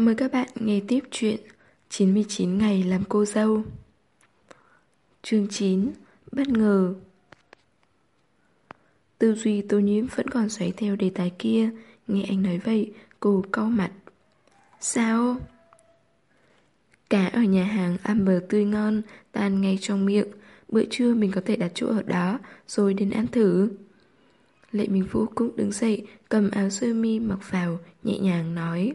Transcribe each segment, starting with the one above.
Mời các bạn nghe tiếp chuyện 99 ngày làm cô dâu. Chương 9 Bất ngờ. Tư duy tô nhiễm vẫn còn xoáy theo đề tài kia, Nghe anh nói vậy, Cô cau mặt. Sao? Cá ở nhà hàng ăn bờ tươi ngon, Tan ngay trong miệng. Bữa trưa mình có thể đặt chỗ ở đó, Rồi đến ăn thử. Lệ Minh Vũ cũng đứng dậy, Cầm áo sơ mi mặc vào, Nhẹ nhàng nói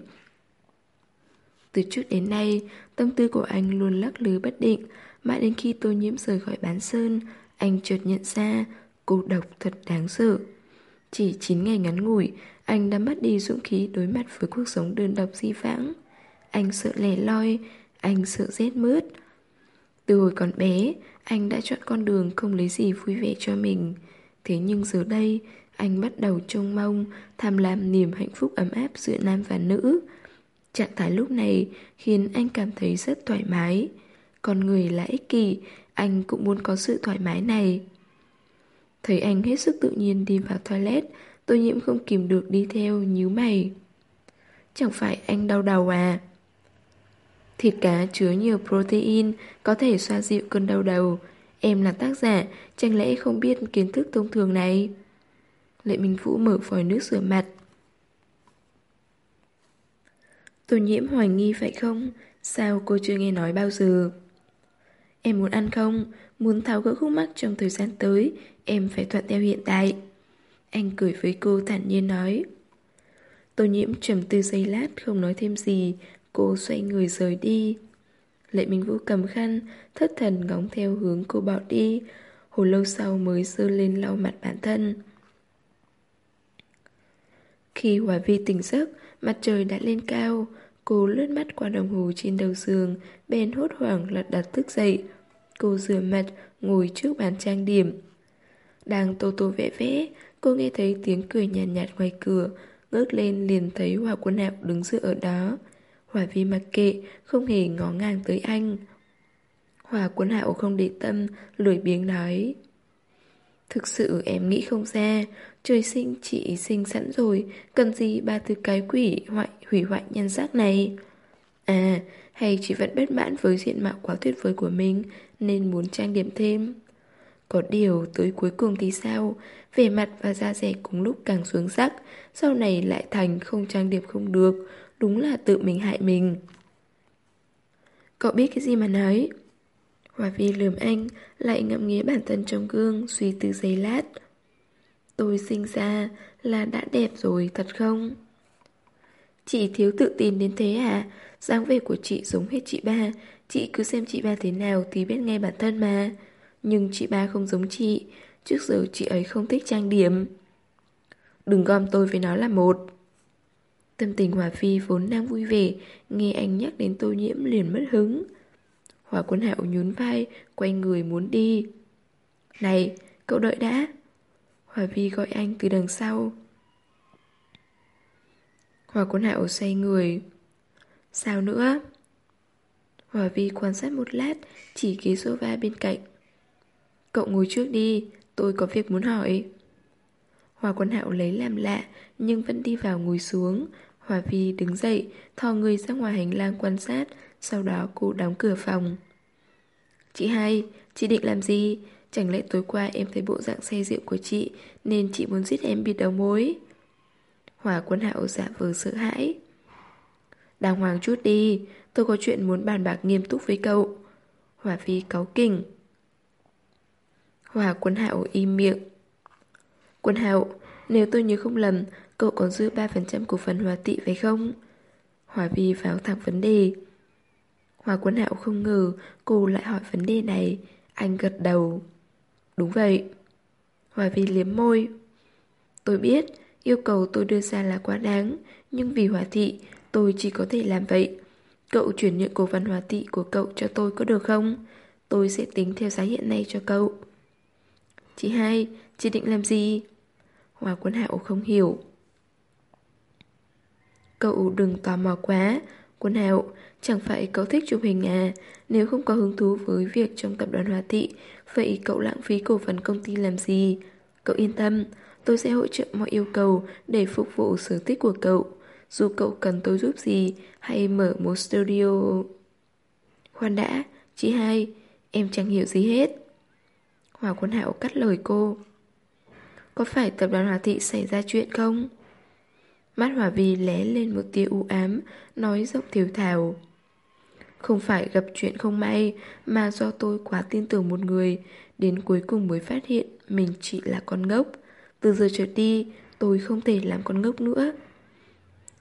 từ trước đến nay, tâm tư của anh luôn lắc lư bất định, mãi đến khi tô nhiễm rời khỏi bán sơn, anh chợt nhận ra cô độc thật đáng sợ. Chỉ 9 ngày ngắn ngủi, anh đã mất đi dũng khí đối mặt với cuộc sống đơn độc di vãng. Anh sợ lẻ loi, anh sợ rét mướt. Từ hồi còn bé, anh đã chọn con đường không lấy gì vui vẻ cho mình. Thế nhưng giờ đây, anh bắt đầu trông mong, tham lam niềm hạnh phúc ấm áp giữa nam và nữ. Trạng thái lúc này khiến anh cảm thấy rất thoải mái. Con người là ích kỷ, anh cũng muốn có sự thoải mái này. Thấy anh hết sức tự nhiên đi vào toilet, tôi nhiễm không kìm được đi theo nhíu mày. Chẳng phải anh đau đầu à? Thịt cá chứa nhiều protein có thể xoa dịu cơn đau đầu. Em là tác giả, chẳng lẽ không biết kiến thức thông thường này? Lệ Minh Vũ mở vòi nước rửa mặt, Tô nhiễm hoài nghi phải không? Sao cô chưa nghe nói bao giờ? Em muốn ăn không? Muốn tháo gỡ khúc mắc trong thời gian tới, em phải thuận theo hiện tại. Anh cười với cô thản nhiên nói. Tô nhiễm trầm tư giây lát không nói thêm gì, cô xoay người rời đi. Lệ Minh Vũ cầm khăn, thất thần ngóng theo hướng cô bỏ đi, hồi lâu sau mới dơ lên lau mặt bản thân. Khi Hòa Vi tỉnh giấc, mặt trời đã lên cao, cô lướt mắt qua đồng hồ trên đầu giường, bèn hốt hoảng lật đặt thức dậy. Cô rửa mặt, ngồi trước bàn trang điểm. Đang tô tô vẽ vẽ, cô nghe thấy tiếng cười nhàn nhạt, nhạt ngoài cửa, ngước lên liền thấy Hòa Quân Hạo đứng dựa ở đó. Hòa Vi mặc kệ, không hề ngó ngang tới anh. Hòa Quân Hạo không để tâm, lười biếng nói. Thực sự em nghĩ không ra, trời sinh chị sinh sẵn rồi, cần gì ba thứ cái quỷ hoại hủy hoại nhân sắc này. À, hay chị vẫn bất mãn với diện mạo quá tuyệt vời của mình nên muốn trang điểm thêm. Có điều tới cuối cùng thì sao? Vẻ mặt và da rẻ cùng lúc càng xuống sắc, sau này lại thành không trang điểm không được, đúng là tự mình hại mình. Cậu biết cái gì mà nói? Hòa Vi lườm anh, lại ngậm nghía bản thân trong gương, suy tư giấy lát. Tôi sinh ra là đã đẹp rồi, thật không? Chị thiếu tự tin đến thế à? dáng vẻ của chị giống hết chị ba, chị cứ xem chị ba thế nào thì biết ngay bản thân mà. Nhưng chị ba không giống chị, trước giờ chị ấy không thích trang điểm. Đừng gom tôi với nó là một. Tâm tình Hòa Phi vốn đang vui vẻ, nghe anh nhắc đến tô nhiễm liền mất hứng. Hòa quân hạo nhún vai, quay người muốn đi. Này, cậu đợi đã. Hòa Vi gọi anh từ đằng sau. Hòa quân hạo xoay người. Sao nữa? Hòa Vi quan sát một lát, chỉ ghế sofa bên cạnh. Cậu ngồi trước đi, tôi có việc muốn hỏi. Hòa quân hạo lấy làm lạ, nhưng vẫn đi vào ngồi xuống. Hòa Vi đứng dậy, thò người ra ngoài hành lang quan sát, sau đó cô đóng cửa phòng. Chị hai, chị định làm gì? Chẳng lẽ tối qua em thấy bộ dạng say rượu của chị Nên chị muốn giết em bịt đầu mối? Hòa quân hạo giả vờ sợ hãi. Đàng hoàng chút đi Tôi có chuyện muốn bàn bạc nghiêm túc với cậu. Hòa phi cáu kỉnh. Hòa quân hạo im miệng. Quân hạo Nếu tôi nhớ không lầm Cậu còn giữ 3% cổ phần hòa tị phải không? Hòa phi vào thẳng vấn đề. Hoa quân hạo không ngờ Cô lại hỏi vấn đề này Anh gật đầu Đúng vậy. Hoa Vi liếm môi. Tôi biết, yêu cầu tôi đưa ra là quá đáng, nhưng vì hòa thị, tôi chỉ có thể làm vậy. Cậu chuyển nhượng cổ phần hòa thị của cậu cho tôi có được không? Tôi sẽ tính theo giá hiện nay cho cậu. Chị hai, chị định làm gì? Hòa quân hạo không hiểu. Cậu đừng tò mò quá, Quân hạo, chẳng phải cậu thích chụp hình à? Nếu không có hứng thú với việc trong tập đoàn Hòa Thị, vậy cậu lãng phí cổ phần công ty làm gì? Cậu yên tâm, tôi sẽ hỗ trợ mọi yêu cầu để phục vụ sở thích của cậu. dù cậu cần tôi giúp gì hay mở một studio. Khoan đã, chị hai, em chẳng hiểu gì hết. Hòa Quân Hạo cắt lời cô. Có phải tập đoàn Hòa Thị xảy ra chuyện không? Mắt Hòa Vi lé lên một tia u ám, nói giọng thiểu thảo. Không phải gặp chuyện không may, mà do tôi quá tin tưởng một người, đến cuối cùng mới phát hiện mình chỉ là con ngốc. Từ giờ trở đi, tôi không thể làm con ngốc nữa.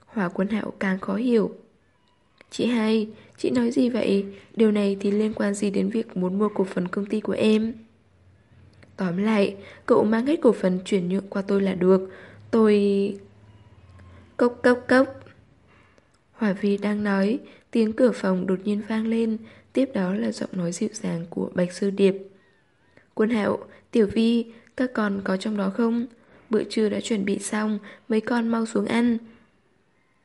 Hòa quân hạo càng khó hiểu. Chị hai, chị nói gì vậy? Điều này thì liên quan gì đến việc muốn mua cổ phần công ty của em? Tóm lại, cậu mang hết cổ phần chuyển nhượng qua tôi là được. Tôi... Cốc cốc cốc. Hòa Vi đang nói, tiếng cửa phòng đột nhiên vang lên, tiếp đó là giọng nói dịu dàng của Bạch Sư Điệp. Quân Hạo, Tiểu Vi, các con có trong đó không? Bữa trưa đã chuẩn bị xong, mấy con mau xuống ăn.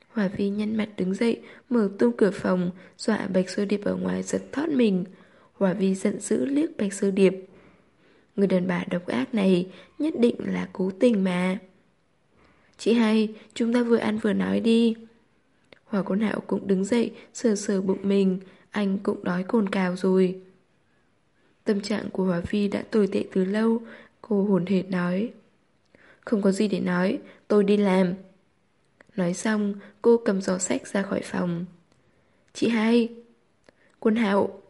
Hòa Vi nhăn mặt đứng dậy, mở tung cửa phòng, dọa Bạch sư Điệp ở ngoài giật thoát mình. Hòa Vi giận dữ liếc Bạch sư Điệp. Người đàn bà độc ác này nhất định là cố tình mà. Chị hai, chúng ta vừa ăn vừa nói đi. Hòa Quân Hạo cũng đứng dậy, sờ sờ bụng mình, anh cũng đói cồn cào rồi. Tâm trạng của Hòa Phi đã tồi tệ từ lâu, cô hồn hển nói. Không có gì để nói, tôi đi làm. Nói xong, cô cầm giỏ sách ra khỏi phòng. Chị hai. Quân Hạo.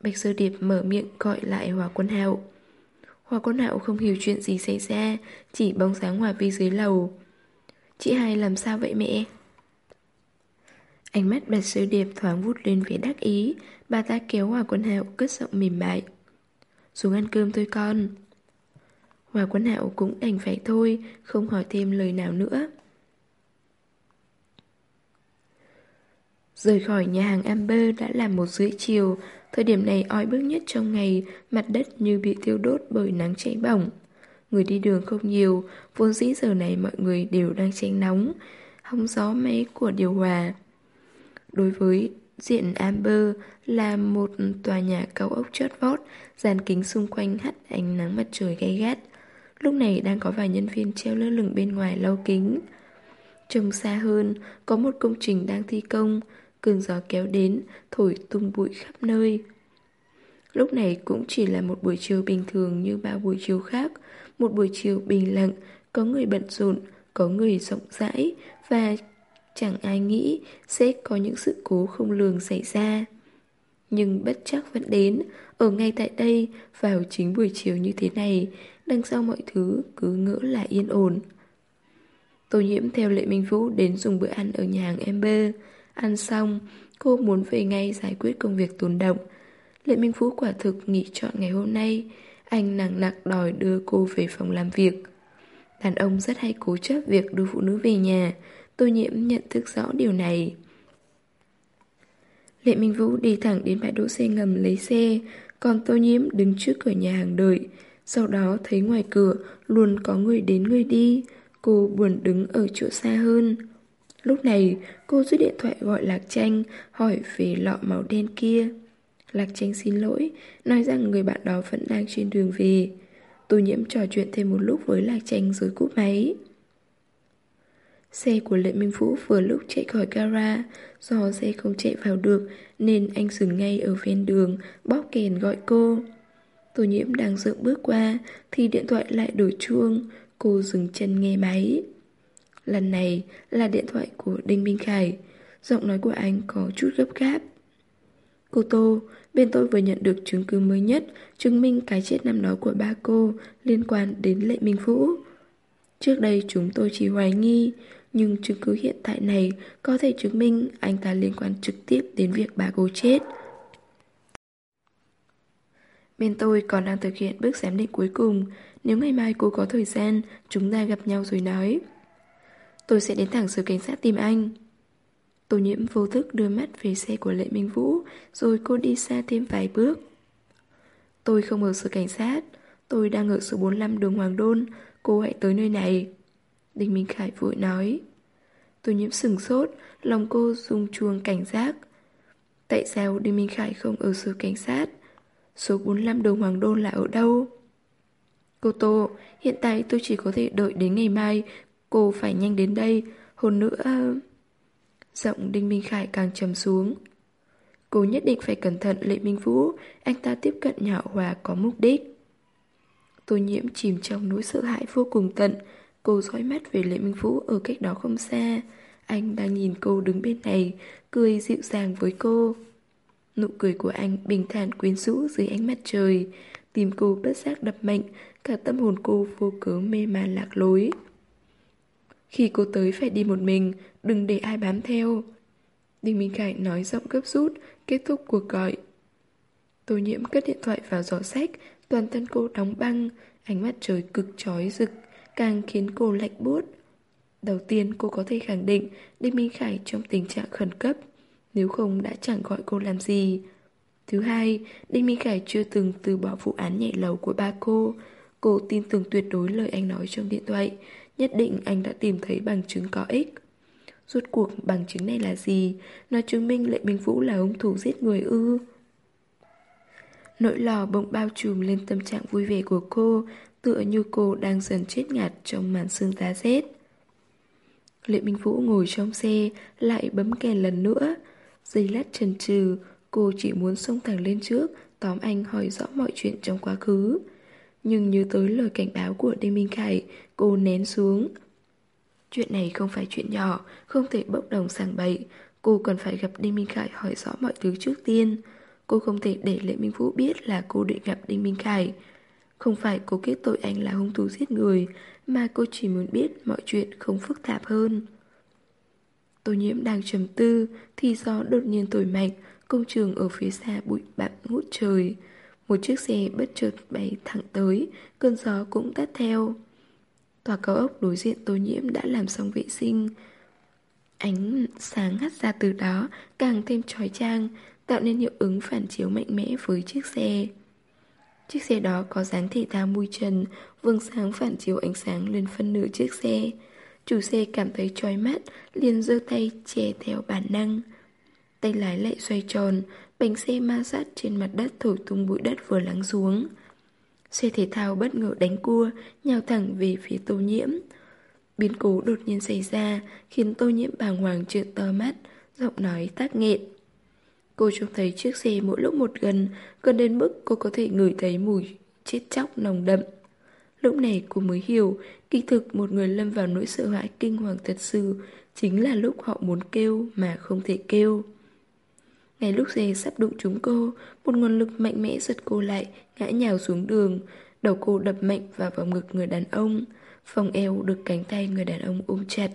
Bạch Sơ Điệp mở miệng gọi lại Hòa Quân Hạo. Hòa Quân Hạo không hiểu chuyện gì xảy ra, chỉ bóng sáng Hòa Vi dưới lầu. Chị hai làm sao vậy mẹ? Ánh mắt Bạch sư Điệp thoáng vút lên vẻ đắc ý, bà ta kéo Hòa Quân Hạo cất giọng mềm mại. Xuống ăn cơm thôi con. Hòa Quân Hạo cũng đành phải thôi, không hỏi thêm lời nào nữa. Rời khỏi nhà hàng Amber đã là một rưỡi chiều, thời điểm này oi bức nhất trong ngày, mặt đất như bị thiêu đốt bởi nắng cháy bỏng. Người đi đường không nhiều, vốn dĩ giờ này mọi người đều đang tránh nóng, hóng gió máy của điều hòa. Đối với diện Amber là một tòa nhà cao ốc chót vót, dàn kính xung quanh hắt ánh nắng mặt trời gay gắt. Lúc này đang có vài nhân viên treo lơ lửng bên ngoài lau kính. Trông xa hơn, có một công trình đang thi công, cơn gió kéo đến, thổi tung bụi khắp nơi. Lúc này cũng chỉ là một buổi chiều bình thường như bao buổi chiều khác, một buổi chiều bình lặng, có người bận rộn, có người rộng rãi và chẳng ai nghĩ sẽ có những sự cố không lường xảy ra. Nhưng bất chắc vẫn đến, ở ngay tại đây, vào chính buổi chiều như thế này, đằng sau mọi thứ cứ ngỡ là yên ổn. Tô nhiễm theo Lệ Minh Vũ đến dùng bữa ăn ở nhà hàng Ember. Ăn xong, cô muốn về ngay giải quyết công việc tồn động. Lệ Minh Vũ quả thực nghỉ chọn ngày hôm nay. Anh nặng nặc đòi đưa cô về phòng làm việc. Đàn ông rất hay cố chấp việc đưa phụ nữ về nhà. Tô nhiễm nhận thức rõ điều này. Lệ Minh Vũ đi thẳng đến bãi đỗ xe ngầm lấy xe, còn Tô nhiễm đứng trước cửa nhà hàng đợi. Sau đó thấy ngoài cửa luôn có người đến người đi. Cô buồn đứng ở chỗ xa hơn. Lúc này, cô rút điện thoại gọi Lạc Tranh, hỏi về lọ màu đen kia. Lạc Tranh xin lỗi, nói rằng người bạn đó vẫn đang trên đường về. Tô nhiễm trò chuyện thêm một lúc với Lạc Tranh rồi cúp máy. Xe của Lệ Minh Vũ vừa lúc chạy khỏi gara, do xe không chạy vào được nên anh dừng ngay ở ven đường, bóp kèn gọi cô. Tô nhiễm đang dựng bước qua thì điện thoại lại đổi chuông, cô dừng chân nghe máy. Lần này là điện thoại của Đinh Minh Khải, giọng nói của anh có chút gấp gáp. Cô Tô, bên tôi vừa nhận được chứng cứ mới nhất chứng minh cái chết năm đó của ba cô liên quan đến Lệ Minh Vũ. Trước đây chúng tôi chỉ hoài nghi, nhưng chứng cứ hiện tại này có thể chứng minh anh ta liên quan trực tiếp đến việc bà cô chết. Bên tôi còn đang thực hiện bước giám định cuối cùng. Nếu ngày mai cô có thời gian, Chúng ta gặp nhau rồi nói. Tôi sẽ đến thẳng sở cảnh sát tìm anh. Tô nhiễm vô thức đưa mắt về xe của Lệ Minh Vũ, Rồi cô đi xa thêm vài bước. Tôi không ở sở cảnh sát. Tôi đang ở số 45 đường Hoàng Đôn. Cô hãy tới nơi này. Đinh Minh Khải vội nói Tô nhiễm sừng sốt Lòng cô rung chuông cảnh giác Tại sao Đinh Minh Khải không ở sở cảnh sát Số 45 đường Hoàng Đôn là ở đâu? Cô Tô, hiện tại tôi chỉ có thể đợi đến ngày mai Cô phải nhanh đến đây Hơn nữa... Giọng Đinh Minh Khải càng trầm xuống. Cô nhất định phải cẩn thận Lệ Minh Vũ, anh ta tiếp cận nhỏ hòa có mục đích. Tô nhiễm chìm trong nỗi sợ hãi vô cùng tận, cô dõi mắt về Lệ Minh Vũ ở cách đó không xa. Anh đang nhìn cô đứng bên này, cười dịu dàng với cô. Nụ cười của anh bình thản quyến rũ dưới ánh mặt trời, tìm cô bất giác đập mạnh, cả tâm hồn cô vô cớ mê man lạc lối. Khi cô tới phải đi một mình, đừng để ai bám theo. Đinh Minh Khải nói giọng gấp rút, kết thúc cuộc gọi. Tô nhiễm cất điện thoại vào giỏ sách, toàn thân cô đóng băng, ánh mắt trời cực chói rực, càng khiến cô lạnh buốt. Đầu tiên cô có thể khẳng định Đinh Minh Khải trong tình trạng khẩn cấp, nếu không đã chẳng gọi cô làm gì. Thứ hai, Đinh Minh Khải chưa từng từ bỏ vụ án nhảy lầu của ba cô. Cô tin tưởng tuyệt đối lời anh nói trong điện thoại, nhất định anh đã tìm thấy bằng chứng có ích. Rốt cuộc bằng chứng này là gì? Nó chứng minh Lệ Minh Vũ là hung thủ giết người ư? Nỗi lò bỗng bao trùm lên tâm trạng vui vẻ của cô, tựa như cô đang dần chết ngạt trong màn sương giá rét. Lệ Minh Vũ ngồi trong xe, lại bấm kèn lần nữa. Giây lát chần chừ, cô chỉ muốn xông thẳng lên trước, tóm anh hỏi rõ mọi chuyện trong quá khứ. Nhưng nhớ tới lời cảnh báo của Đinh Minh Khải, cô nén xuống. Chuyện này không phải chuyện nhỏ, không thể bốc đồng sàng bậy. Cô cần phải gặp Đinh Minh Khải hỏi rõ mọi thứ trước tiên. Cô không thể để Lệ Minh Vũ biết là cô định gặp Đinh Minh Khải. Không phải cô kết tội anh là hung thủ giết người, mà cô chỉ muốn biết mọi chuyện không phức tạp hơn. Tô nhiễm đang trầm tư, thì gió đột nhiên thổi mạnh, công trường ở phía xa bụi bặm ngút trời. Một chiếc xe bất chợt bay thẳng tới, cơn gió cũng tắt theo. Tòa cao ốc đối diện tô nhiễm đã làm xong vệ sinh. Ánh sáng hắt ra từ đó càng thêm trói trang, tạo nên hiệu ứng phản chiếu mạnh mẽ với chiếc xe. Chiếc xe đó có dáng thể thao mui trần, vương sáng phản chiếu ánh sáng lên phân nửa chiếc xe. Chủ xe cảm thấy chói mắt, liền giơ tay che theo bản năng. Tay lái lại xoay tròn, bánh xe ma sát trên mặt đất thổi tung bụi đất vừa lắng xuống. Xe thể thao bất ngờ đánh cua, nhào thẳng về phía tô nhiễm. Biến cố đột nhiên xảy ra, khiến tô nhiễm bàng hoàng trợn to mắt, giọng nói tác nghẹn. Cô trông thấy chiếc xe mỗi lúc một gần, gần đến mức cô có thể ngửi thấy mùi chết chóc nồng đậm. Lúc này cô mới hiểu, kỳ thực một người lâm vào nỗi sợ hãi kinh hoàng thật sự, chính là lúc họ muốn kêu mà không thể kêu. Ngay lúc xe sắp đụng chúng cô, một nguồn lực mạnh mẽ giật cô lại, ngã nhào xuống đường. Đầu cô đập mạnh vào vòng ngực người đàn ông. Phòng eo được cánh tay người đàn ông ôm chặt.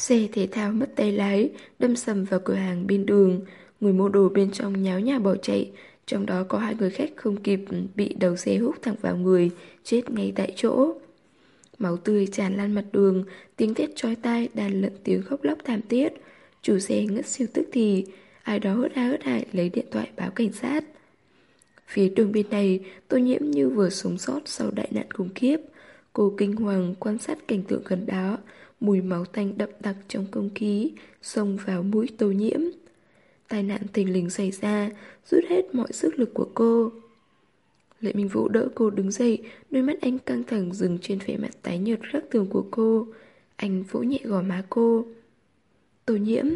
Xe thể thao mất tay lái, đâm sầm vào cửa hàng bên đường. Người mua đồ bên trong nháo nhà bỏ chạy, trong đó có hai người khách không kịp bị đầu xe hút thẳng vào người, chết ngay tại chỗ. Máu tươi tràn lan mặt đường, tiếng thét chói tai đàn lẫn tiếng khóc lóc thảm thiết. Chủ xe ngất siêu tức thì, ai đó hớt ha hớt hại lấy điện thoại báo cảnh sát. Phía đường bên này, tôi nhiễm như vừa sống sót sau đại nạn khủng khiếp. Cô kinh hoàng quan sát cảnh tượng gần đó, mùi máu tanh đậm đặc trong không khí, xông vào mũi tô nhiễm. Tai nạn tình lình xảy ra, rút hết mọi sức lực của cô. Lệ Minh Vũ đỡ cô đứng dậy, đôi mắt anh căng thẳng dừng trên vẻ mặt tái nhợt khác thường của cô. Anh vỗ nhẹ gò má cô. Tô nhiễm.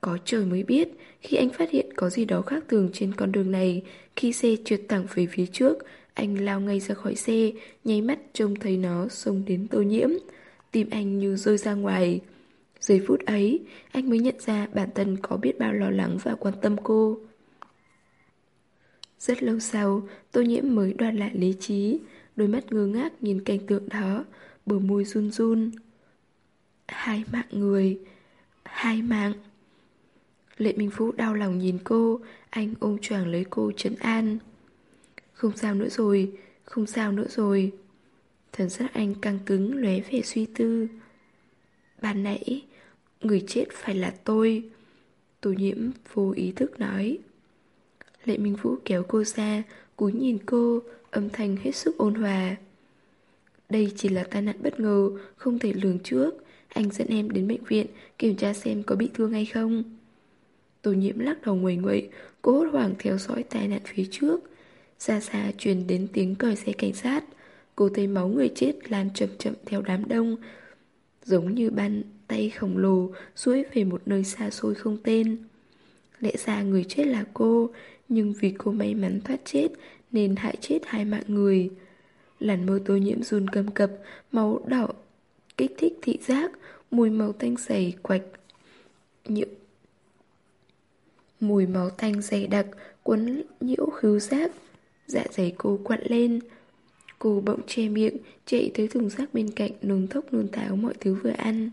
Có trời mới biết, khi anh phát hiện có gì đó khác thường trên con đường này, khi xe trượt thẳng về phía trước, anh lao ngay ra khỏi xe, nháy mắt trông thấy nó xông đến tô nhiễm. Tim anh như rơi ra ngoài. Giây phút ấy, anh mới nhận ra bản thân có biết bao lo lắng và quan tâm cô. Rất lâu sau, tô nhiễm mới đoạt lại lý trí, đôi mắt ngơ ngác nhìn cảnh tượng đó, bờ môi run run. Hai mạng người, hai mạng. Lệ Minh Phú đau lòng nhìn cô, anh ôm choàng lấy cô trấn an. Không sao nữa rồi, không sao nữa rồi. Thần sắc anh căng cứng lóe vẻ suy tư. Ban nãy, người chết phải là tôi. Tô nhiễm vô ý thức nói. Lệ Minh Vũ kéo cô ra, cúi nhìn cô, âm thanh hết sức ôn hòa. Đây chỉ là tai nạn bất ngờ, không thể lường trước. Anh dẫn em đến bệnh viện, kiểm tra xem có bị thương hay không. Tô nhiễm lắc đầu nguầy nguậy, cô hốt hoảng theo dõi tai nạn phía trước. Xa xa truyền đến tiếng còi xe cảnh sát. Cô thấy máu người chết lan chậm chậm theo đám đông. Giống như bàn tay khổng lồ duỗi về một nơi xa xôi không tên. Lẽ ra người chết là cô, nhưng vì cô may mắn thoát chết nên hại chết hai mạng người. Làn mơ tô nhiễm run cầm cập, máu đỏ, kích thích thị giác, mùi máu tanh dày quạch. Nhiễu Mùi máu tanh dày đặc cuốn nhiễu khứu giác Dạ dày cô quặn lên. Cô bỗng che miệng Chạy tới thùng rác bên cạnh, Nôn thốc nôn táo mọi thứ vừa ăn.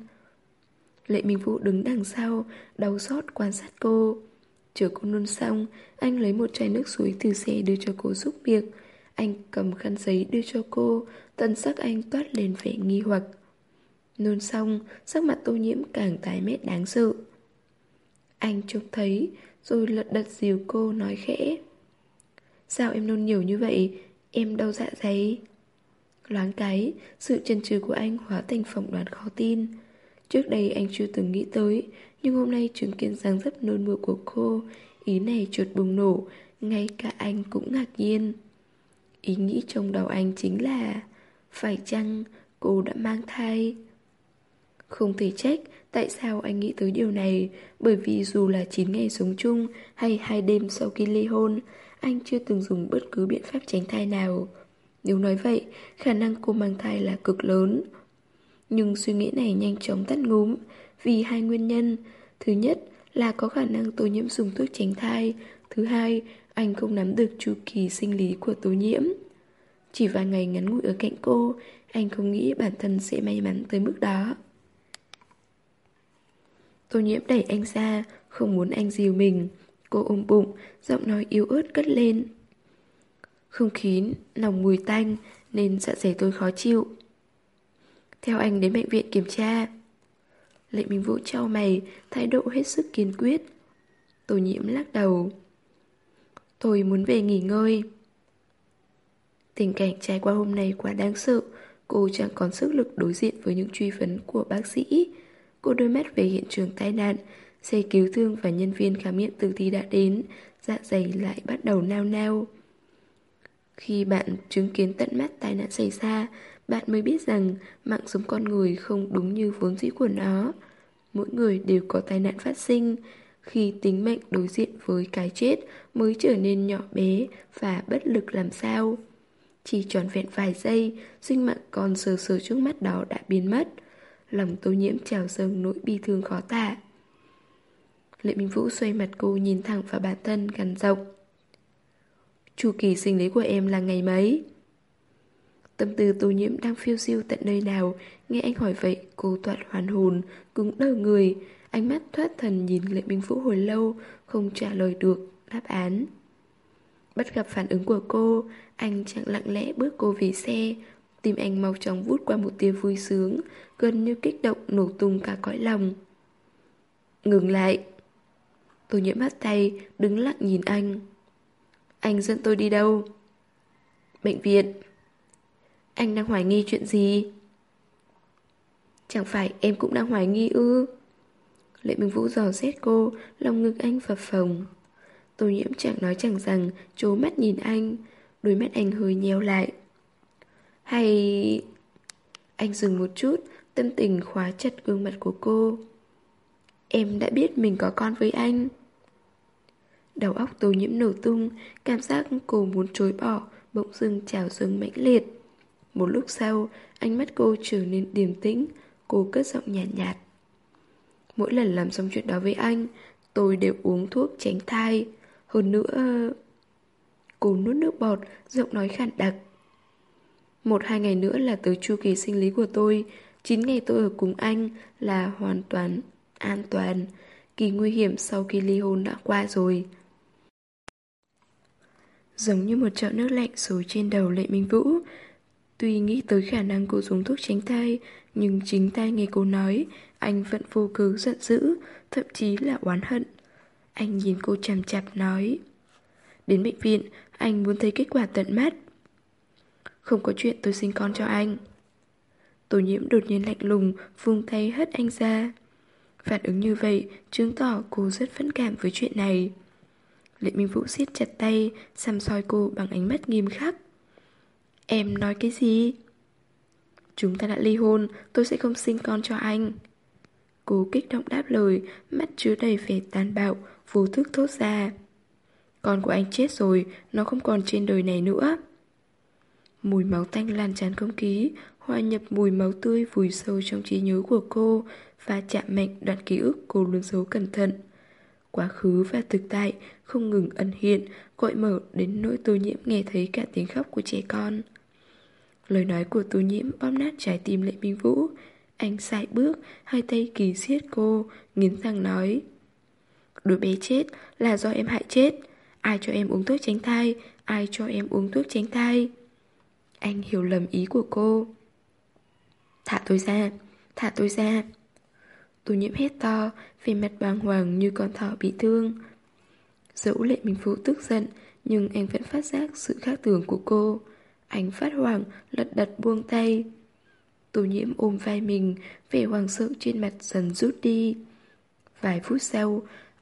Lệ Minh Vũ đứng đằng sau, Đau xót quan sát cô. Chờ cô nôn xong, Anh lấy một chai nước suối từ xe đưa cho cô giúp miệng. Anh cầm khăn giấy đưa cho cô Tần sắc anh toát lên vẻ nghi hoặc. Nôn xong, Sắc mặt tô nhiễm càng tái mét đáng sợ. Anh trông thấy, Rồi lật đật dìu cô nói khẽ. Sao em nôn nhiều như vậy? Em đau dạ dày. Loáng cái, Sự chần chừ của anh hóa thành phỏng đoán khó tin. Trước đây anh chưa từng nghĩ tới, Nhưng hôm nay chứng kiến dáng dấp nôn mửa của cô, Ý này trượt bùng nổ, Ngay cả anh cũng ngạc nhiên. Ý nghĩ trong đầu anh chính là, Phải chăng cô đã mang thai? Không thể trách, Tại sao anh nghĩ tới điều này? Bởi vì dù là 9 ngày sống chung Hay hai đêm sau khi ly hôn anh chưa từng dùng bất cứ biện pháp tránh thai nào. Nếu nói vậy, khả năng cô mang thai là cực lớn. Nhưng suy nghĩ này nhanh chóng tắt ngúm, vì hai nguyên nhân. Thứ nhất là có khả năng tô nhiễm dùng thuốc tránh thai. Thứ hai, anh không nắm được chu kỳ sinh lý của tô nhiễm. Chỉ vài ngày ngắn ngủi ở cạnh cô, anh không nghĩ bản thân sẽ may mắn tới mức đó. Tô nhiễm đẩy anh ra, không muốn anh dìu mình. Cô ôm bụng, giọng nói yếu ớt cất lên. Không khí nồng mùi tanh nên dạ dày tôi khó chịu. Theo anh đến bệnh viện kiểm tra. Lệ Minh Vũ trao mày, thái độ hết sức kiên quyết. Tô nhiễm lắc đầu. Tôi muốn về nghỉ ngơi. Tình cảnh trải qua hôm nay quá đáng sợ, cô chẳng còn sức lực đối diện với những truy vấn của bác sĩ. Cô đôi mắt về hiện trường tai nạn, Xe cứu thương và nhân viên khám nghiệm tử thi đã đến, dạ dày lại bắt đầu nao nao. Khi bạn chứng kiến tận mắt tai nạn xảy ra, bạn mới biết rằng mạng sống con người không đúng như vốn dĩ của nó. Mỗi người đều có tai nạn phát sinh, khi tính mệnh đối diện với cái chết mới trở nên nhỏ bé và bất lực làm sao. Chỉ tròn vẹn vài giây, sinh mạng còn sờ sờ trước mắt đó đã biến mất. Lòng tô nhiễm trào dâng nỗi bi thương khó tả. Lệ Minh Vũ xoay mặt cô nhìn thẳng vào bản thân gần rộng. Chu kỳ sinh lý của em là ngày mấy? Tâm tư tô nhiễm đang phiêu siêu tận nơi nào? Nghe anh hỏi vậy, cô toạt hoàn hồn, Cứng đờ người. Ánh mắt thoát thần nhìn Lệ Minh Vũ hồi lâu, Không trả lời được đáp án. Bắt gặp phản ứng của cô, Anh chẳng lặng lẽ bước cô về xe. Tim anh mau chóng vút qua một tia vui sướng, Gần như kích động nổ tung cả cõi lòng. Ngừng lại tôi nhiễm bắt tay, đứng lặng nhìn anh. Anh dẫn tôi đi đâu? Bệnh viện. Anh đang hoài nghi chuyện gì? Chẳng phải em cũng đang hoài nghi ư? Lệ Minh Vũ dò xét cô, lòng ngực anh phập phồng. Tô nhiễm chẳng nói chẳng rằng, trố mắt nhìn anh, đôi mắt anh hơi nheo lại. Hay... Anh dừng một chút, tâm tình khóa chặt gương mặt của cô. Em đã biết mình có con với anh. Đầu óc tô nhiễm nổ tung Cảm giác cô muốn chối bỏ Bỗng dưng trào dâng mãnh liệt. Một lúc sau Ánh mắt cô trở nên điềm tĩnh Cô cất giọng nhạt, nhạt. Mỗi lần làm xong chuyện đó với anh Tôi đều uống thuốc tránh thai. Hơn nữa Cô nuốt nước bọt Giọng nói khản đặc. Một hai ngày nữa là tới chu kỳ sinh lý của tôi. Chín ngày tôi ở cùng anh Là hoàn toàn an toàn. Kỳ nguy hiểm sau khi ly hôn đã qua rồi. Giống như một chậu nước lạnh xối trên đầu Lệ Minh Vũ. Tuy nghĩ tới khả năng cô dùng thuốc tránh thai, Nhưng chính tay nghe cô nói, Anh vẫn vô cớ giận dữ, Thậm chí là oán hận. Anh nhìn cô chằm chạp nói, Đến bệnh viện, Anh muốn thấy kết quả tận mắt. Không có chuyện, tôi sinh con cho anh. Tổ nhiễm đột nhiên lạnh lùng, Vung tay hất anh ra. Phản ứng như vậy chứng tỏ cô rất phẫn cảm với chuyện này Lệ Minh Vũ siết chặt tay Xăm soi cô bằng ánh mắt nghiêm khắc Em nói cái gì? Chúng ta đã ly hôn, tôi sẽ không sinh con cho anh. Cô kích động đáp lời, mắt chứa đầy vẻ tàn bạo, vô thức thốt ra. Con của anh chết rồi, nó không còn trên đời này nữa. Mùi máu tanh lan tràn không khí, hòa nhập mùi máu tươi vùi sâu trong trí nhớ của cô và chạm mạnh đoạn ký ức cô luôn giấu cẩn thận. Quá khứ và thực tại không ngừng ẩn hiện, gọi mở đến nỗi tô nhiễm nghe thấy cả tiếng khóc của trẻ con. Lời nói của tô nhiễm bóp nát trái tim lệ minh vũ. Anh sai bước, hai tay kỳ siết cô, nghiến răng nói. Đứa bé chết là do em hại chết. Ai cho em uống thuốc tránh thai, ai cho em uống thuốc tránh thai. Anh hiểu lầm ý của cô. Thả tôi ra, thả tôi ra. Tù nhiễm hét to, về mặt bàng hoàng như con thỏ bị thương. Dẫu lệ minh phụ tức giận, nhưng anh vẫn phát giác sự khác thường của cô. Anh phát hoảng, lật đật buông tay. Tù nhiễm ôm vai mình, vẻ hoàng sợ trên mặt dần rút đi. Vài phút sau,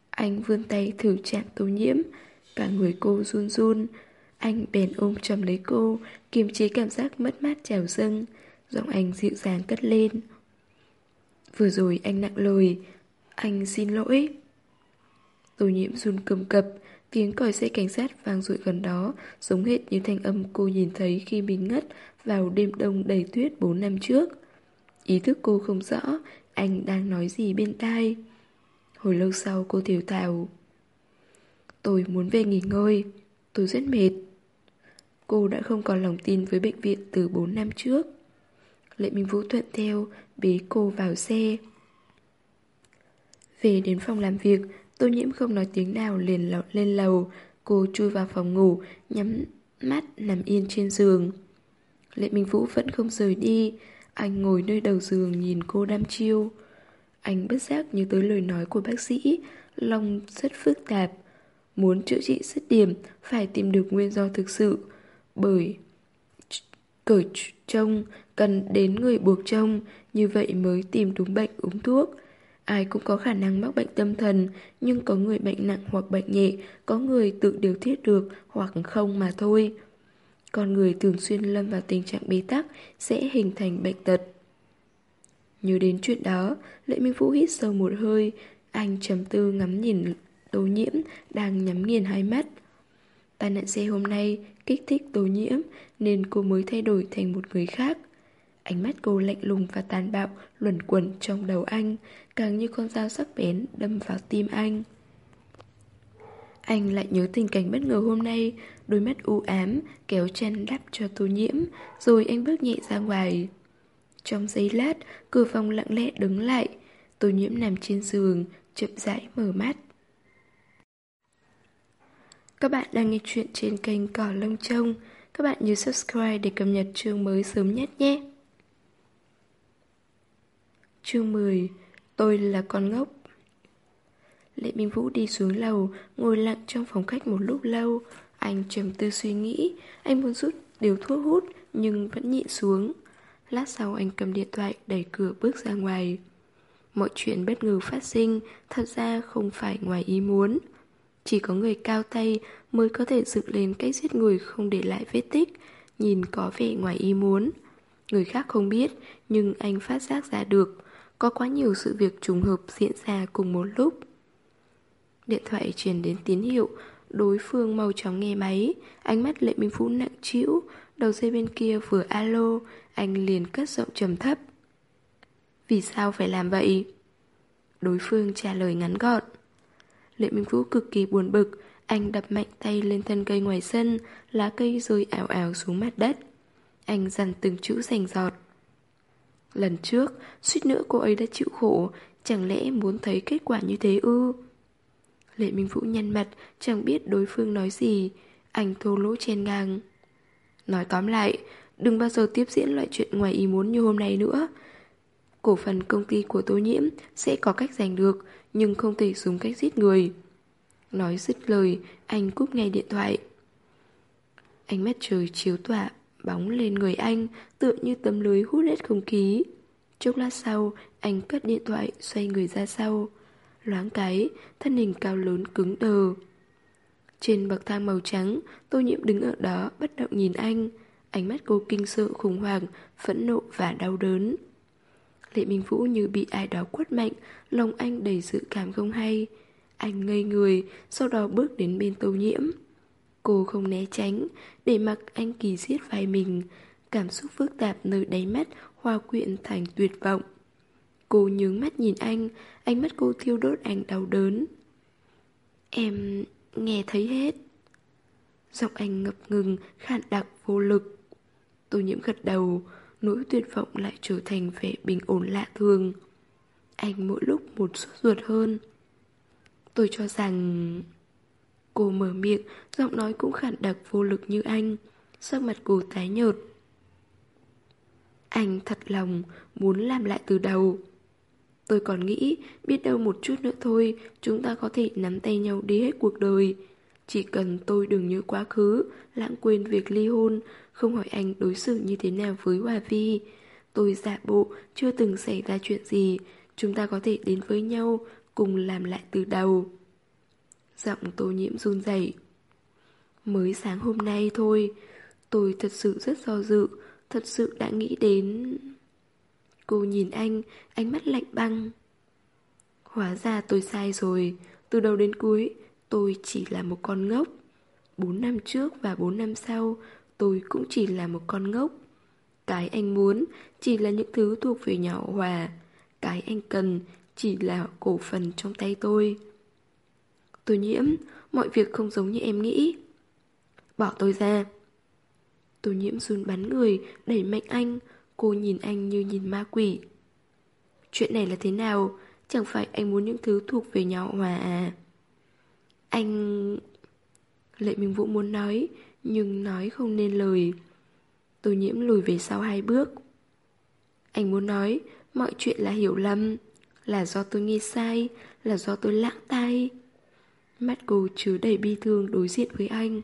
anh vươn tay thử chạm tù nhiễm. Cả người cô run run. Anh bèn ôm chầm lấy cô, kiềm chế cảm giác mất mát trào dâng. Giọng anh dịu dàng cất lên. Vừa rồi anh nặng lời, anh xin lỗi. Tô nhiễm run cầm cập, tiếng còi xe cảnh sát vang dội gần đó, giống hệt như thanh âm cô nhìn thấy khi mình ngất vào đêm đông đầy tuyết 4 năm trước. Ý thức cô không rõ, anh đang nói gì bên tai. Hồi lâu sau cô thiểu thào. Tôi muốn về nghỉ ngơi, tôi rất mệt. Cô đã không còn lòng tin với bệnh viện từ 4 năm trước. Lệ Minh Vũ thuận theo, bế cô vào xe. Về đến phòng làm việc, Tô Nhiễm không nói tiếng nào liền lọt lên lầu. Cô chui vào phòng ngủ, nhắm mắt nằm yên trên giường. Lệ Minh Vũ vẫn không rời đi. Anh ngồi nơi đầu giường nhìn cô đăm chiêu. Anh bất giác nhớ tới lời nói của bác sĩ, lòng rất phức tạp. Muốn chữa trị dứt điểm, phải tìm được nguyên do thực sự. Bởi cởi trông cần đến người buộc trông, như vậy mới tìm đúng bệnh uống thuốc. Ai cũng có khả năng mắc bệnh tâm thần, nhưng có người bệnh nặng hoặc bệnh nhẹ, có người tự điều tiết được hoặc không mà thôi. Con người thường xuyên lâm vào tình trạng bế tắc sẽ hình thành bệnh tật. Nhớ đến chuyện đó, Lệ Minh Vũ hít sâu một hơi, anh trầm tư ngắm nhìn Tố Nhiễm đang nhắm nghiền hai mắt. Tai nạn xe hôm nay kích thích Tố Nhiễm nên cô mới thay đổi thành một người khác. Ánh mắt cô lạnh lùng và tàn bạo luẩn quẩn trong đầu anh, càng như con dao sắc bén đâm vào tim anh. Anh lại nhớ tình cảnh bất ngờ hôm nay, đôi mắt u ám, kéo chân đắp cho tô nhiễm, rồi anh bước nhẹ ra ngoài. Trong giây lát, cửa phòng lặng lẽ đứng lại, tô nhiễm nằm trên giường, chậm rãi mở mắt. Các bạn đang nghe chuyện trên kênh Cỏ Lông Trông. Các bạn nhớ subscribe để cập nhật chương mới sớm nhất nhé. Chương 10 Tôi là con ngốc. Lệ Minh Vũ đi xuống lầu, Ngồi lặng trong phòng khách một lúc lâu. Anh trầm tư suy nghĩ, Anh muốn rút điều thuốc hút, Nhưng vẫn nhịn xuống. Lát sau anh cầm điện thoại đẩy cửa bước ra ngoài. Mọi chuyện bất ngờ phát sinh, Thật ra không phải ngoài ý muốn. Chỉ có người cao tay Mới có thể dựng lên cách giết người Không để lại vết tích, Nhìn có vẻ ngoài ý muốn. Người khác không biết, Nhưng anh phát giác ra được có quá nhiều sự việc trùng hợp diễn ra cùng một lúc. Điện thoại truyền đến tín hiệu, đối phương mau chóng nghe máy, ánh mắt Lệ Minh Phú nặng trĩu, đầu dây bên kia vừa alo, anh liền cất giọng trầm thấp. Vì sao phải làm vậy? Đối phương trả lời ngắn gọn. Lệ Minh Phú cực kỳ buồn bực, anh đập mạnh tay lên thân cây ngoài sân, lá cây rơi ảo ảo xuống mặt đất. Anh dằn từng chữ rành giọt. Lần trước, suýt nữa cô ấy đã chịu khổ, chẳng lẽ muốn thấy kết quả như thế ư? Lệ Minh Vũ nhăn mặt, chẳng biết đối phương nói gì, anh thô lỗ chen ngang. Nói tóm lại, đừng bao giờ tiếp diễn loại chuyện ngoài ý muốn như hôm nay nữa. Cổ phần công ty của Tô Nhiễm sẽ có cách giành được, nhưng không thể dùng cách giết người. Nói dứt lời, anh cúp ngay điện thoại. Ánh mắt trời chiếu tỏa bóng lên người anh, tựa như tấm lưới hút hết không khí. Chốc lát sau, anh cất điện thoại, xoay người ra sau. Loáng cái, thân hình cao lớn cứng đờ. Trên bậc thang màu trắng, tô nhiễm đứng ở đó, bất động nhìn anh. Ánh mắt cô kinh sợ, khủng hoảng, phẫn nộ và đau đớn. Lệ Minh Vũ như bị ai đó quất mạnh, lòng anh đầy dự cảm không hay. Anh ngây người, sau đó bước đến bên tô nhiễm. Cô không né tránh, để mặc anh kỳ giết vai mình. Cảm xúc phức tạp nơi đáy mắt hoa quyện thành tuyệt vọng. Cô nhướng mắt nhìn anh, ánh mắt cô thiêu đốt anh đau đớn. Em nghe thấy hết. Giọng anh ngập ngừng, khản đặc, vô lực. Tô nhiễm gật đầu, nỗi tuyệt vọng lại trở thành vẻ bình ổn lạ thường. Anh mỗi lúc một sốt ruột hơn. Tôi cho rằng... Cô mở miệng, giọng nói cũng khản đặc vô lực như anh. Sắc mặt cô tái nhợt. Anh thật lòng muốn làm lại từ đầu. Tôi còn nghĩ, biết đâu một chút nữa thôi, chúng ta có thể nắm tay nhau đi hết cuộc đời. Chỉ cần tôi đừng nhớ quá khứ, lãng quên việc ly hôn, không hỏi anh đối xử như thế nào với Hòa Vi. Tôi giả bộ, chưa từng xảy ra chuyện gì, chúng ta có thể đến với nhau, cùng làm lại từ đầu. Giọng tô nhiễm run rẩy. Mới sáng hôm nay thôi, tôi thật sự rất do dự, thật sự đã nghĩ đến... Cô nhìn anh, ánh mắt lạnh băng. Hóa ra tôi sai rồi, từ đầu đến cuối, tôi chỉ là một con ngốc. Bốn năm trước và bốn năm sau, tôi cũng chỉ là một con ngốc. Cái anh muốn chỉ là những thứ thuộc về nhỏ hòa. Cái anh cần chỉ là cổ phần trong tay tôi. Tôi nhiễm, mọi việc không giống như em nghĩ. Bỏ tôi ra. Tôi nhiễm run bắn người, đẩy mạnh anh, cô nhìn anh như nhìn ma quỷ. Chuyện này là thế nào? Chẳng phải anh muốn những thứ thuộc về nhỏ hòa à? Anh... Lệ Minh Vũ muốn nói, nhưng nói không nên lời. Tôi nhiễm lùi về sau hai bước. Anh muốn nói, mọi chuyện là hiểu lầm, là do tôi nghe sai, là do tôi lãng tai. Mắt cô chứa đầy bi thương đối diện với anh.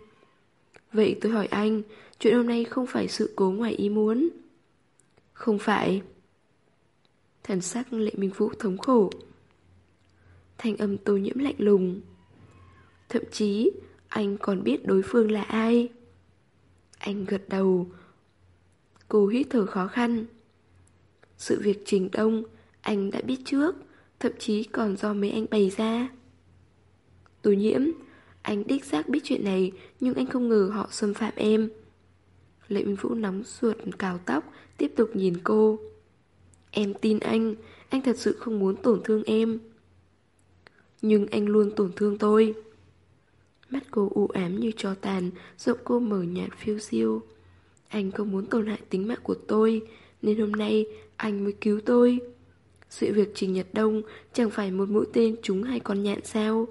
Vậy tôi hỏi anh, chuyện hôm nay không phải sự cố ngoài ý muốn. Không phải. Thần sắc lệ minh vũ thống khổ. Thanh âm tô nhiễm lạnh lùng. Thậm chí, anh còn biết đối phương là ai. Anh gật đầu. Cô hít thở khó khăn. Sự việc Trình Đông, anh đã biết trước, thậm chí còn do mấy anh bày ra. Tô nhiễm, anh đích xác biết chuyện này, nhưng anh không ngờ họ xâm phạm em. Lệ Minh Vũ nóng ruột cào tóc, tiếp tục nhìn cô. Em tin anh, anh thật sự không muốn tổn thương em. Nhưng anh luôn tổn thương tôi. Mắt cô u ám như cho tàn, giọng cô mở nhạt phiêu siêu. Anh không muốn tổn hại tính mạng của tôi, nên hôm nay anh mới cứu tôi. Sự việc Trình Nhật Đông chẳng phải một mũi tên trúng hai con nhạn sao?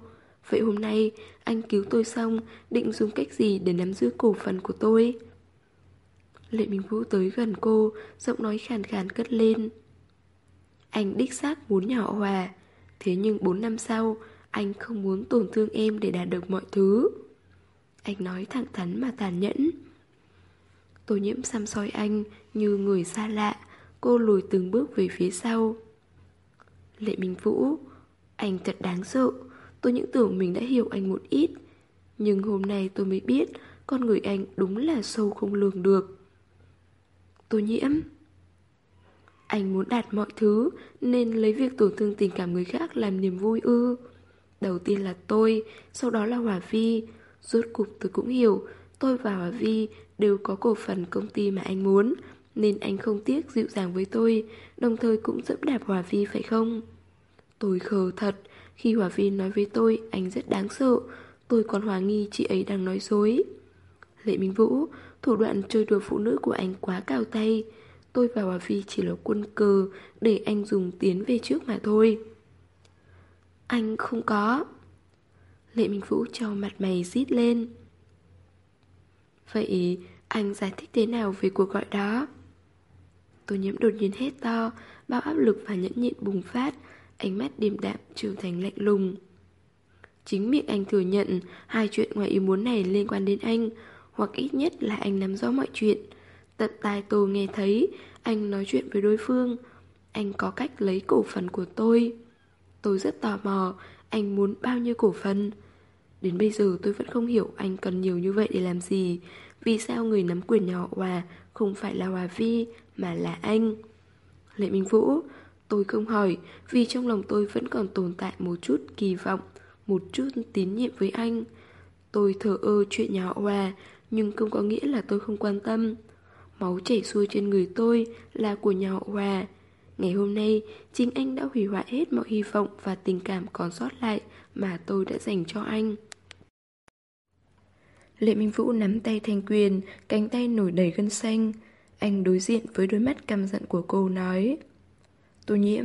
Vậy hôm nay anh cứu tôi xong, định dùng cách gì để nắm giữ cổ phần của tôi? Lệ Minh Vũ tới gần cô, giọng nói khàn khàn cất lên. Anh đích xác muốn nhỏ hòa, thế nhưng 4 năm sau, anh không muốn tổn thương em để đạt được mọi thứ. Anh nói thẳng thắn mà tàn nhẫn. Tô nhiễm xăm soi anh như người xa lạ, cô lùi từng bước về phía sau. Lệ Minh Vũ, anh thật đáng sợ, tôi những tưởng mình đã hiểu anh một ít. Nhưng hôm nay tôi mới biết con người anh đúng là sâu không lường được. tôi nhiễm Anh muốn đạt mọi thứ Nên lấy việc tổn thương tình cảm người khác làm niềm vui ư Đầu tiên là tôi, Sau đó là Hòa Vi Rốt cục tôi cũng hiểu Tôi và Hòa Vi đều có cổ phần công ty mà anh muốn, Nên anh không tiếc dịu dàng với tôi, Đồng thời cũng dẫm đạp Hòa Vi, phải không Tôi khờ thật khi Hòa Vi nói với tôi, Anh rất đáng sợ. Tôi còn hoài nghi chị ấy đang nói dối. Lệ Minh Vũ, Thủ đoạn chơi đùa phụ nữ của anh quá cao tay. Tôi và Hòa Vi chỉ là quân cờ Để anh dùng tiến về trước mà thôi. Anh không có. Lệ Minh Vũ cho mặt mày rít lên. Vậy anh giải thích thế nào về cuộc gọi đó? Tôi nhiễm đột nhiên hết to, Bao áp lực và nhẫn nhịn bùng phát. Ánh mắt điềm đạm trở thành lạnh lùng Chính miệng anh thừa nhận Hai chuyện ngoài ý muốn này liên quan đến anh hoặc ít nhất là anh nắm rõ mọi chuyện. Tận tai tôi nghe thấy anh nói chuyện với đối phương. Anh có cách lấy cổ phần của tôi. Tôi rất tò mò, anh muốn bao nhiêu cổ phần? Đến bây giờ tôi vẫn không hiểu anh cần nhiều như vậy để làm gì. Vì sao người nắm quyền nhà họ Hòa không phải là Hòa Vi mà là anh? Lệ Minh Vũ, tôi không hỏi vì trong lòng tôi vẫn còn tồn tại một chút kỳ vọng, một chút tín nhiệm với anh. Tôi thở ơ chuyện nhà họ Hòa nhưng không có nghĩa là tôi không quan tâm. Máu chảy xuôi trên người tôi là của nhà họ Hòa. Ngày hôm nay, chính anh đã hủy hoại hết mọi hy vọng và tình cảm còn sót lại mà tôi đã dành cho anh. Lệ Minh Vũ nắm tay Thanh Quyền, cánh tay nổi đầy gân xanh. Anh đối diện với đôi mắt căm giận của cô nói Tô nhiễm,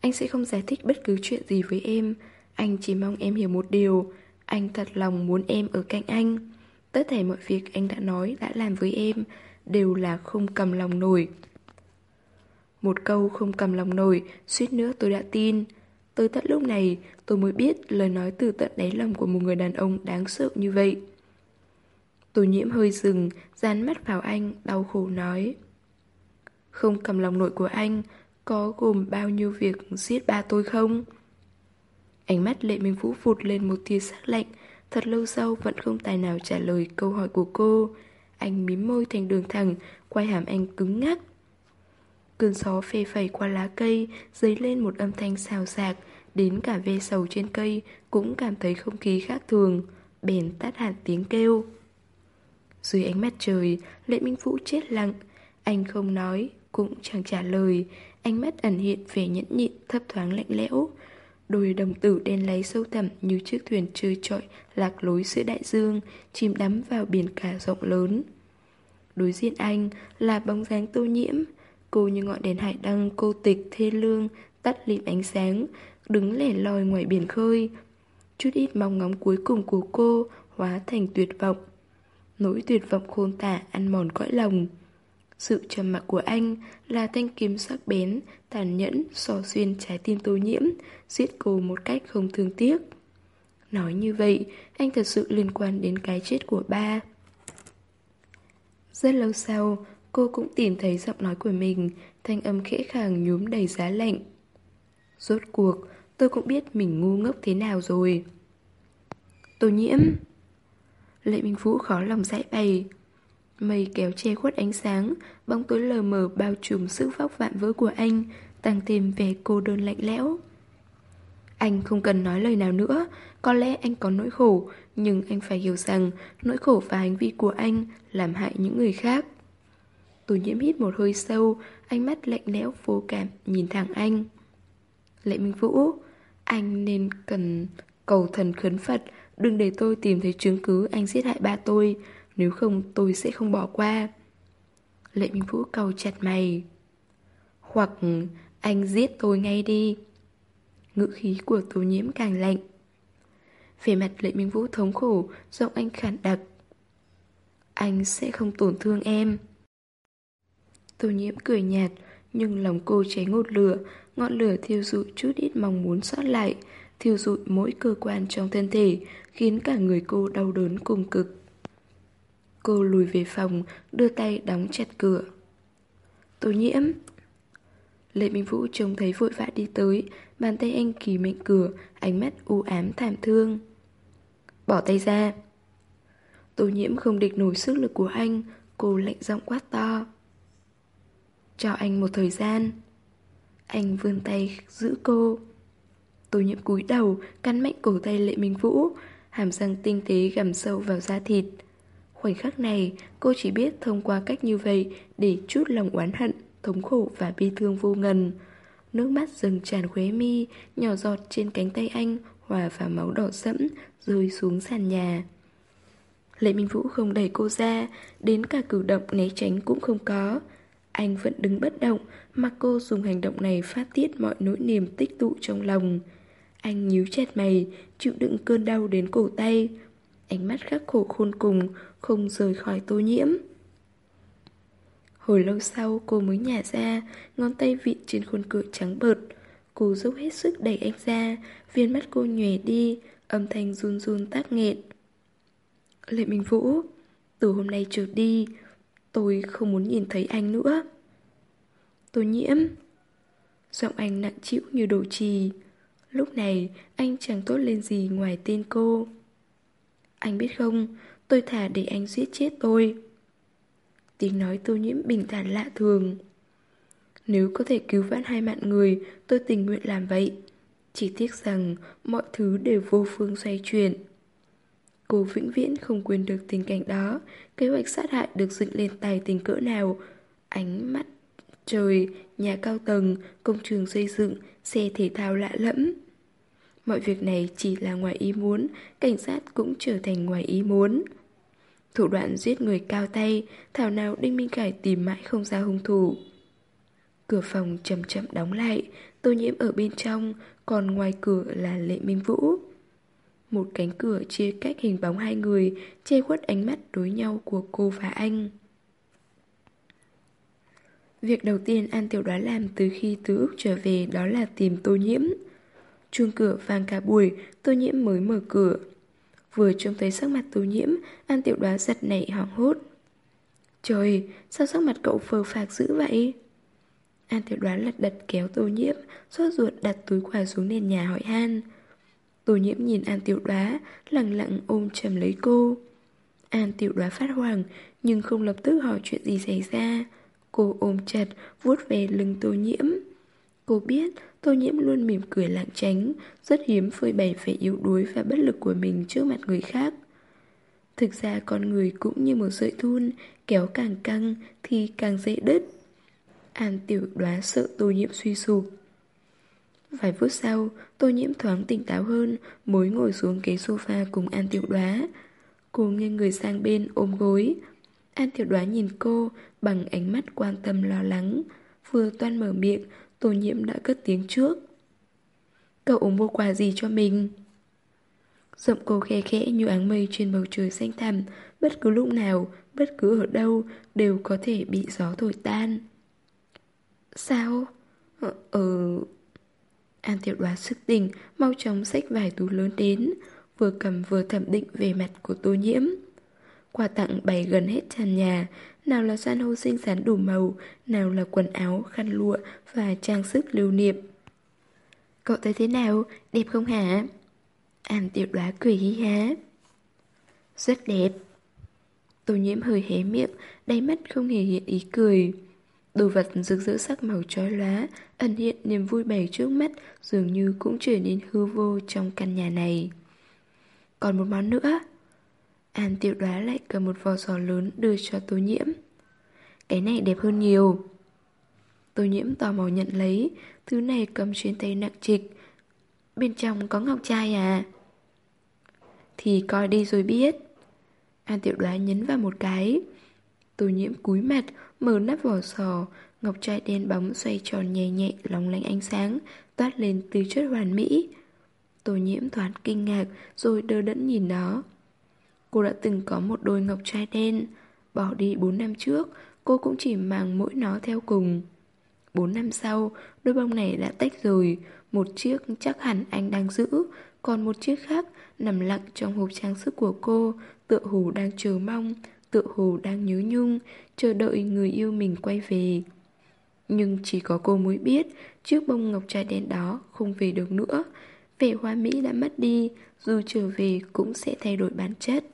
anh sẽ không giải thích bất cứ chuyện gì với em. Anh chỉ mong em hiểu một điều Anh thật lòng muốn em ở cạnh anh. Tất thể mọi việc anh đã nói, đã làm với em Đều là không cầm lòng nổi. Một câu không cầm lòng nổi Suýt nữa tôi đã tin. Tới tận lúc này tôi mới biết Lời nói từ tận đáy lòng của một người đàn ông đáng sợ như vậy. Tô nhiễm hơi dừng, dán mắt vào anh, đau khổ nói. Không cầm lòng nổi của anh, có gồm bao nhiêu việc giết ba tôi không? Ánh mắt lệ minh vũ vụt lên một tia sắc lạnh, thật lâu sau vẫn không tài nào trả lời câu hỏi của cô. Anh mím môi thành đường thẳng, quay hàm anh cứng ngắc. Cơn gió phê phẩy qua lá cây, dấy lên một âm thanh xào xạc, đến cả ve sầu trên cây cũng cảm thấy không khí khác thường, bèn tắt hẳn tiếng kêu. Dưới ánh mặt trời, Lệ Minh Vũ chết lặng. Anh không nói, cũng chẳng trả lời. Ánh mắt ẩn hiện vẻ nhẫn nhịn, thấp thoáng lạnh lẽo. Đôi đồng tử đen láy sâu thẳm như chiếc thuyền trôi trọi lạc lối giữa đại dương, chìm đắm vào biển cả rộng lớn. Đối diện anh là bóng dáng tô nhiễm. Cô như ngọn đèn hải đăng cô tịch thê lương, tắt lịm ánh sáng, đứng lẻ loi ngoài biển khơi. Chút ít mong ngóng cuối cùng của cô hóa thành tuyệt vọng. Nỗi tuyệt vọng khôn tả ăn mòn cõi lòng sự trầm mặc của anh là thanh kiếm sắc bén, tàn nhẫn, xò xuyên trái tim tô nhiễm, giết cô một cách không thương tiếc. Nói như vậy, anh thật sự liên quan đến cái chết của ba. Rất lâu sau, cô cũng tìm thấy giọng nói của mình, thanh âm khẽ khàng nhúm đầy giá lạnh. Rốt cuộc, tôi cũng biết mình ngu ngốc thế nào rồi. Tô nhiễm... Lệ Minh Vũ khó lòng giải bày Mây kéo che khuất ánh sáng, Bóng tối lờ mờ bao trùm sự vóc vạn vỡ của anh, Tăng thêm vẻ cô đơn lạnh lẽo. Anh không cần nói lời nào nữa, Có lẽ anh có nỗi khổ, Nhưng anh phải hiểu rằng Nỗi khổ và hành vi của anh Làm hại những người khác. Tù nhiễm hít một hơi sâu, Ánh mắt lạnh lẽo vô cảm Nhìn thẳng anh. Lệ Minh Vũ, Anh nên cần cầu thần khấn Phật, Đừng để tôi tìm thấy chứng cứ anh giết hại ba tôi. Nếu không tôi sẽ không bỏ qua. Lệ Minh Vũ cầu chặt mày. Hoặc anh giết tôi ngay đi. Ngữ khí của tố nhiễm càng lạnh. Về mặt Lệ Minh Vũ thống khổ Giọng anh khản đặc. Anh sẽ không tổn thương em. Tô nhiễm cười nhạt Nhưng lòng cô cháy ngột lửa. Ngọn lửa thiêu dụi chút ít mong muốn sót lại thiêu dụi mỗi cơ quan trong thân thể, khiến cả người cô đau đớn cùng cực. Cô lùi về phòng, đưa tay đóng chặt cửa. Tô nhiễm Lệ Minh Vũ trông thấy vội vã đi tới, bàn tay anh kỳ mệnh cửa, ánh mắt u ám thảm thương. Bỏ tay ra. Tô nhiễm không địch nổi sức lực của anh, cô lạnh giọng quát to. Cho anh một thời gian. Anh vươn tay giữ cô. Tô nhiễm cúi đầu, cắn mạnh cổ tay Lệ Minh Vũ, hàm răng tinh tế gầm sâu vào da thịt. Khoảnh khắc này, cô chỉ biết thông qua cách như vậy để chút lòng oán hận, thống khổ và bi thương vô ngần. Nước mắt dần tràn khóe mi, nhỏ giọt trên cánh tay anh, hòa vào máu đỏ sẫm, rơi xuống sàn nhà. Lệ Minh Vũ không đẩy cô ra, đến cả cử động né tránh cũng không có. Anh vẫn đứng bất động, mặc cô dùng hành động này phát tiết mọi nỗi niềm tích tụ trong lòng. Anh nhíu chặt mày, chịu đựng cơn đau đến cổ tay. Ánh mắt khắc khổ khôn cùng, không rời khỏi tô nhiễm. Hồi lâu sau cô mới nhả ra, ngón tay vịn trên khuôn cửa trắng bợt. Cô dốc hết sức đẩy anh ra, viên mắt cô nhòe đi, âm thanh run run tác nghẹn. Lệ Minh Vũ, từ hôm nay trở đi, tôi không muốn nhìn thấy anh nữa. Tô nhiễm. Giọng anh nặng chịu như đồ trì. Lúc này anh chẳng tốt lên gì ngoài tên cô anh biết không? Tôi thả để anh giết chết tôi. Tiếng nói tô nhiễm bình thản lạ thường. Nếu có thể cứu vãn hai mạng người Tôi tình nguyện làm vậy. Chỉ tiếc rằng mọi thứ đều vô phương xoay chuyển. Cô vĩnh viễn không quên được tình cảnh đó. Kế hoạch sát hại được dựng lên tài tình cỡ nào? Ánh mắt trời, nhà cao tầng, công trường xây dựng, xe thể thao lạ lẫm. Mọi việc này chỉ là ngoài ý muốn, Cảnh sát cũng trở thành ngoài ý muốn. Thủ đoạn giết người cao tay, Thảo nào Đinh Minh Khải tìm mãi không ra hung thủ. Cửa phòng chậm chậm đóng lại, Tô nhiễm ở bên trong, Còn ngoài cửa là Lệ Minh Vũ. Một cánh cửa chia cách hình bóng hai người, Che khuất ánh mắt đối nhau của cô và anh. Việc đầu tiên An Tiểu Đoá làm từ khi từ Úc trở về Đó là tìm tô nhiễm. Chuông cửa vang cả buổi Tô nhiễm mới mở cửa. Vừa trông thấy sắc mặt tô nhiễm An Tiểu Đoá giật nảy hoảng hốt. Trời, sao sắc mặt cậu phờ phạc dữ vậy? An tiểu đoán lật đật kéo tô nhiễm sốt ruột đặt túi quà xuống nền nhà hỏi han. Tô nhiễm nhìn An tiểu đoá Lặng lặng ôm chầm lấy cô. An tiểu đoá phát hoàng Nhưng không lập tức hỏi chuyện gì xảy ra. Cô ôm chặt vuốt về lưng tô nhiễm. Cô biết tô nhiễm luôn mỉm cười lạng tránh, Rất hiếm phơi bày vẻ yếu đuối và bất lực của mình trước mặt người khác. Thực ra con người cũng như một sợi thun, Kéo càng căng thì càng dễ đứt. An tiểu đoá sợ tô nhiễm suy sụp. Vài phút sau, Tô nhiễm thoáng tỉnh táo hơn, Mới ngồi xuống ghế sofa cùng An tiểu đoá. Cô nghiêng người sang bên ôm gối. An tiểu đoá nhìn cô Bằng ánh mắt quan tâm lo lắng, Vừa toan mở miệng Tô nhiễm đã cất tiếng trước. Cậu mua quà gì cho mình? Giọng cô khe khẽ như áng mây trên bầu trời xanh thẳm. Bất cứ lúc nào, bất cứ ở đâu Đều có thể bị gió thổi tan. Sao? Ờ... ờ. An tiểu đoá sức tỉnh Mau chóng xách vài túi lớn đến Vừa cầm vừa thẩm định về mặt của tô nhiễm. Quà tặng bày gần hết tràn nhà nào là san hô xinh xắn đủ màu Nào là quần áo, khăn lụa Và trang sức lưu niệm. Cậu thấy thế nào? Đẹp không hả? An tiểu đoá cười hí há. Rất đẹp. Tô nhiễm hơi hé miệng Đáy mắt không hề hiện ý cười. Đồ vật rực rỡ sắc màu chói lóa Ẩn hiện niềm vui bày trước mắt Dường như cũng trở nên hư vô trong căn nhà này. Còn một món nữa. An tiểu đoá lại cầm một vò giò lớn đưa cho tô nhiễm. Cái này đẹp hơn nhiều. Tô nhiễm tò mò nhận lấy, Thứ này cầm trên tay nặng trịch. Bên trong có ngọc trai à? Thì coi đi rồi biết. An tiểu đoá nhấn vào một cái. Tô nhiễm cúi mặt, Mở nắp vỏ sò Ngọc trai đen bóng xoay tròn nhẹ nhẹ, Lóng lánh ánh sáng, Toát lên từ chất hoàn mỹ. Tô nhiễm thoáng kinh ngạc, Rồi đơ đẫn nhìn nó. Cô đã từng có một đôi ngọc trai đen. Bỏ đi 4 năm trước, Cô cũng chỉ mang mỗi nó theo cùng. 4 năm sau, Đôi bông này đã tách rồi. Một chiếc chắc hẳn anh đang giữ, Còn một chiếc khác nằm lặng trong hộp trang sức của cô, Tựa hồ đang chờ mong, Tựa hồ đang nhớ nhung, Chờ đợi người yêu mình quay về. Nhưng chỉ có cô mới biết, Chiếc bông ngọc trai đen đó không về được nữa. Vẻ hoa mỹ đã mất đi, Dù trở về cũng sẽ thay đổi bản chất.